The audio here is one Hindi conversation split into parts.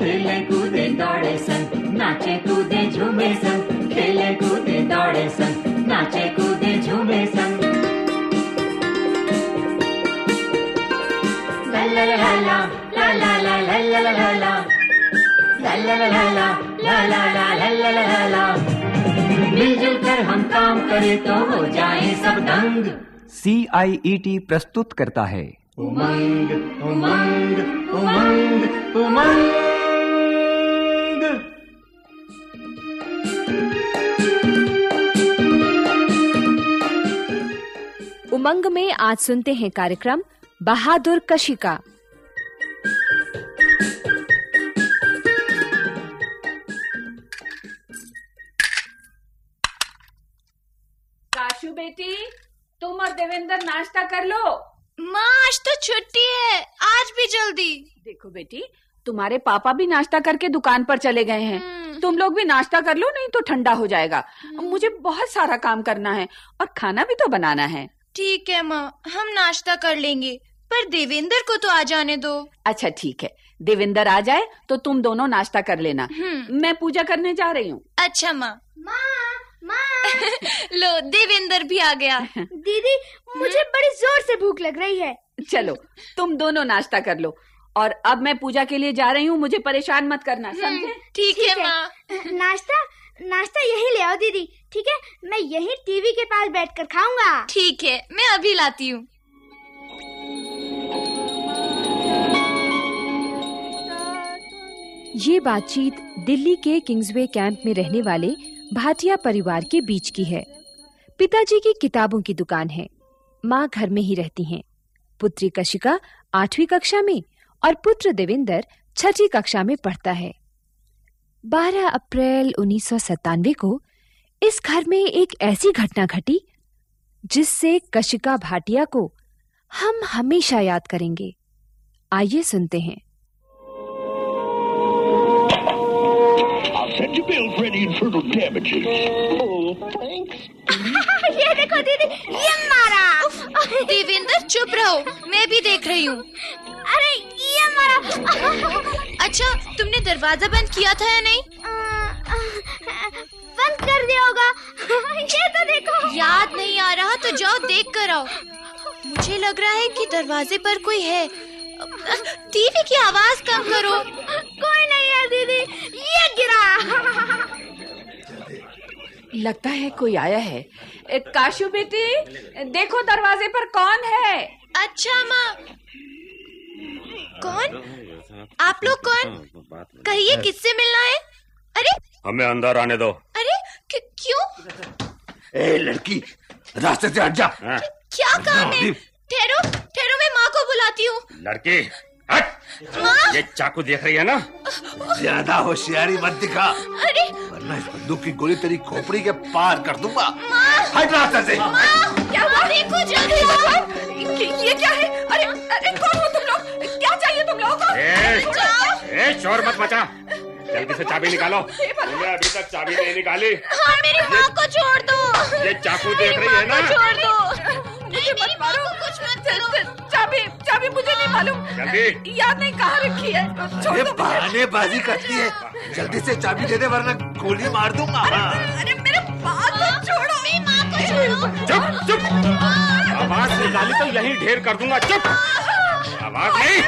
खेले कूदे दौड़े सन नाचे कूदे झूमे सन खेले कूदे दौड़े सन नाचे कूदे झूमे सन ला मिलजुल कर हम काम करें तो हो जाए सब दंग सी आई ई टी प्रस्तुत करता है उमंग उमंग उमंग उमंग उमंग में आज सुनते हैं कार्यक्रम बहादुर कशिका काशू बेटी तुम और देवेंद्र नाश्ता कर लो। माँ आज तो छुट्टी है। आज भी जल्दी। देखो बेटी तुम्हारे पापा भी नाश्ता करके दुकान पर चले गए हैं। हम्म। तुम लोग भी नाश्ता कर लो नहीं तो ठंडा हो जाएगा। मुझे बहुत सारा काम करना है और खाना भी तो बनाना है। ठीक है माँ हम नाश्ता कर लेंगे। पर देवेंद्र को तो आ जाने दो। अच्छा ठीक है। देवेंद्र आ जाए तो तुम दोनों नाश्ता कर लेना। हम्म। मैं पूजा करने जा रही हूँ। अच्छा माँ। माँ लो देवेंद्र भी आ गया। दीदी मुझे बड़ी ज़ोर से भूख लग रही है। चलो तुम दोनों नाश्ता कर लो। और अब मैं पूजा के लिए जा रही हूँ मुझे परेशान मत करना समझे? ठीक है। माँ। नाश्ता नाश्ता यही ले आओ दीदी ठीक है? मैं यही टीवी के पास बैठकर खाऊँगा। ठीक है मैं अभी लाती हूँ। ये बातचीत दिल्ली के किंग्सवे कैंप में रहने वाले भाटिया परिवार के बीच की है। पिताजी की किताबों की दुकान है। माँ घर में ही रहती हैं। पुत्री कशिका आठवीं कक्षा में और पुत्र देवेंद्र छठी कक्षा में पढ़ता है। 12 अप्रैल उन्नीस सौ सतानवे को इस घर में एक ऐसी घटना घटी, जिससे कशिका भाटिया को हम हमेशा याद करेंगे। आइए सुनते हैं। Damages. Oh, thanks. ये देखो दीदी ये मारा। देवेंद्र चुप रहो मैं भी देख रही हूँ। अरे ये मारा। अच्छा तुमने दरवाज़ा बंद किया था या नहीं? बंद कर दिया होगा। ये तो देखो। याद नहीं आ रहा तो जाओ देख कर आओ। मुझे लग रहा है कि दरवाजे पर कोई है। टीवी की आवाज़ कम करो। लगता है कोई आया है। काशु बेटी देखो दरवाजे पर कौन है। अच्छा माँ। कौन? आप लोग कौन? कहिए किससे मिलना है? अरे। हमें अंदर आने दो। अरे क्यों ए लड़की रास्ते से हट जा। हाँ, क्या काम है? ठहरो ठहरो मैं माँ को बुलाती हूँ। लड़की हट। माँ। ये चाकू देख रही है ना? ज़्यादा होशियारी मत दिखा। अरे इस बंदूक की गोली तेरी खोपड़ी के पार कर दूँगा। हट रास्ते से। क्या हुआ? देखो जल्दी ये, ये क्या है? अरे अरे कौन हो तुम लोग? क्या चाहिए तुम लोगों को? ए, ए, शोर मत मचा जल्दी से चाबी निकालो। तुमने अभी तक चाबी नहीं निकाली। हाँ मेरी माँ को छोड़ दो। ये चाकू देख रही है ना? छोड़ दो। नहीं मेरी। माँ को कुछ मत करो। चाबी चाबी मुझे नहीं मालूम। जल्दी याद नहीं कहाँ रखी है। छोड़ ये दो मुझे। बहानेबाजी करती है। जल्दी से चाबी दे दे वरना गोली मार दूँगा। हाँ। अरे मेरे बात तो छोड़ो। मेरी माँ को छोड़ो। चुप चुप। आवाज़ निकाली तो यही ढेर कर दूँगा। चुप। आवाज़ नहीं।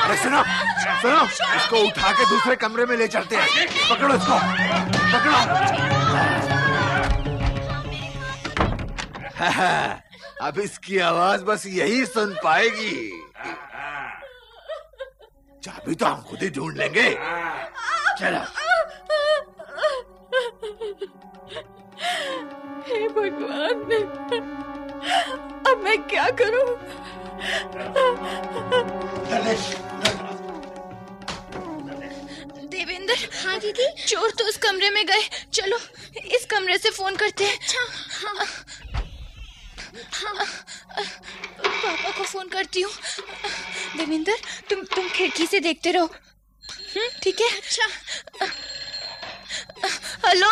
अरे सुनो सुनो। इसको उठा के दूसरे कमरे में ले चलते हैं। पकड़ो इसको। पकड़ो। अब इसकी आवाज़ बस यही सुन पाएगी। चाबी तो हम खुद ही ढूंढ लेंगे। चलो। हे भगवान अब मैं क्या करूँ? देवेंद्र। हाँ दीदी। चोर तो उस कमरे में गए। चलो इस कमरे से फ़ोन करते हैं। पापा को फ़ोन करती हूँ देवेंद्र तुम तुम खिड़की से देखते रहो हम्म, ठीक है अच्छा हेलो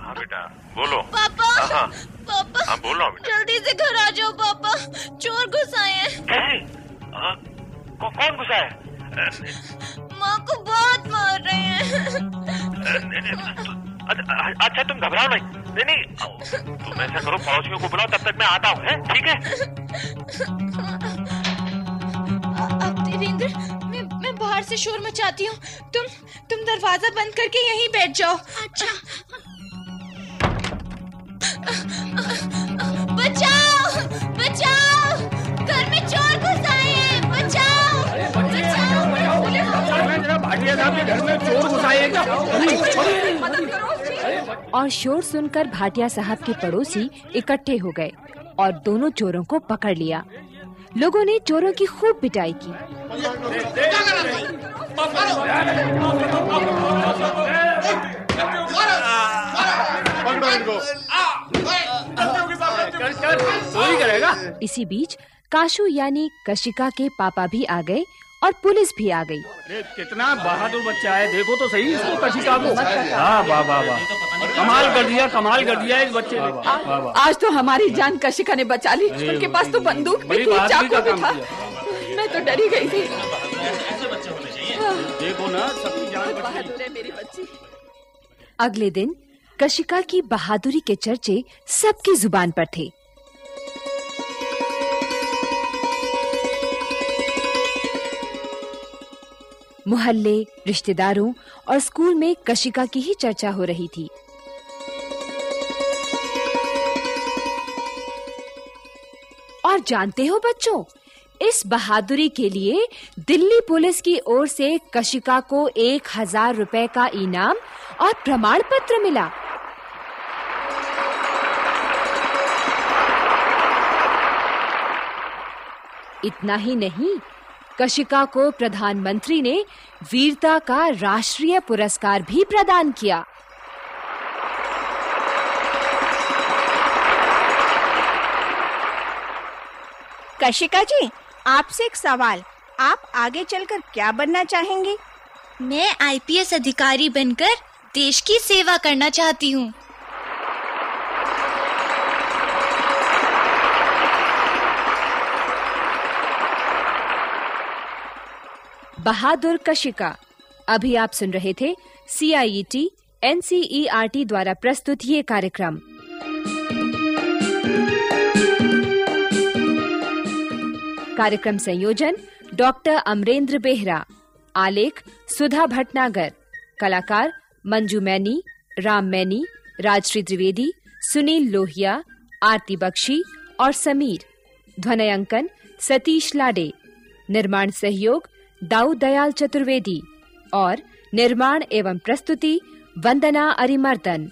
हाँ बेटा बोलो पापा हाँ, हाँ। पापा हाँ बोल हूँ जल्दी से घर आ जाओ पापा चोर घुस आए कौन घुसा है माँ को बहुत मार रहे हैं अच्छा अच्छा, तुम घबराओ नहीं नहीं नहीं तुम ऐसा करो पड़ोसियों को बुलाओ तब तक मैं आता हूँ ठीक है अब देवेंद्र मैं मैं बाहर से शोर मचाती हूँ तुम तुम दरवाज़ा बंद करके यहीं बैठ जाओ अच्छा बचाओ बचाओ घर में चोर घुस आए हैं बचाओ बचाओ भाटिया साहब के घर में चोर घुसाए हैं क्या और शोर सुनकर भाटिया साहब के पड़ोसी इकट्ठे हो गए और दोनों चोरों को पकड़ लिया। लोगों ने चोरों की खूब पिटाई की। इसी बीच काशू यानी कशिका के पापा भी आ गए और पुलिस भी आ गई। अरे कितना बहादुर बच्चा है। देखो तो सही इसको कशिका को हाँ वाह वाह वाह कमाल कर दिया कमाल कर दिया इस बच्चे ने। आज तो हमारी जान कशिका ने बचा ली। उनके पास तो बंदूक भी थी चाकू भी था। मैं तो डरी गई थी। देखो ना सबकी जान बहादुर है मेरी बच्ची। अगले दिन कशिका की बहादुरी के चर्चे सबकी ज़ुबान पर थे। मोहल्ले, रिश्तेदारों और स्कूल में कशिका की ही चर्चा हो रही थी। और जानते हो बच्चों, इस बहादुरी के लिए दिल्ली पुलिस की ओर से कशिका को एक हज़ार रुपए का इनाम और प्रमाण पत्र मिला। इतना ही नहीं कशिका को प्रधानमंत्री ने वीरता का राष्ट्रीय पुरस्कार भी प्रदान किया। कशिका जी आपसे एक सवाल। आप आगे चलकर क्या बनना चाहेंगी? मैं आईपीएस अधिकारी बनकर देश की सेवा करना चाहती हूँ। बहादुर कशिका। अभी आप सुन रहे थे सीआईईटी एनसीईआरटी द्वारा प्रस्तुत ये कार्यक्रम। कार्यक्रम संयोजन डॉक्टर अमरेंद्र बेहरा, आलेख सुधा भटनागर, कलाकार मंजू मैनी, राम मैनी, राजश्री त्रिवेदी सुनील लोहिया, आरती बख्शी और समीर। ध्वनयांकन सतीश लाडे। निर्माण सहयोग दाऊ दयाल चतुर्वेदी और निर्माण एवं प्रस्तुति वंदना अरिमर्दन।